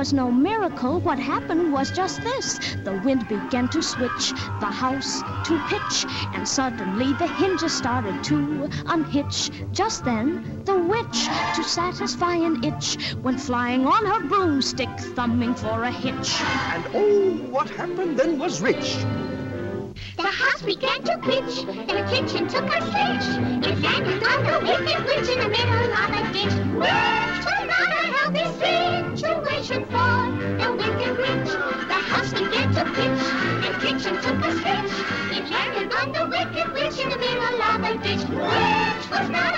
was no miracle. What happened was just this. The wind began to switch, the house to pitch, and suddenly the hinges started to unhitch. Just then, the witch, to satisfy an itch, went flying on her broomstick, thumbing for a hitch. And oh, what happened then was rich. The house began to pitch, and the kitchen took a switch. It landed on the wicked witch in the middle of a ditch. Which situation for the wicked witch. The house began to pitch, the kitchen took a switch. It landed on the wicked witch in the middle of a ditch. Which was not